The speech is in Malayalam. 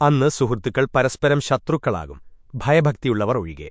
അന്ന് സുഹൃത്തുക്കൾ പരസ്പരം ശത്രുക്കളാകും. ഭയഭക്തിയുള്ളവർ ഒഴികെ.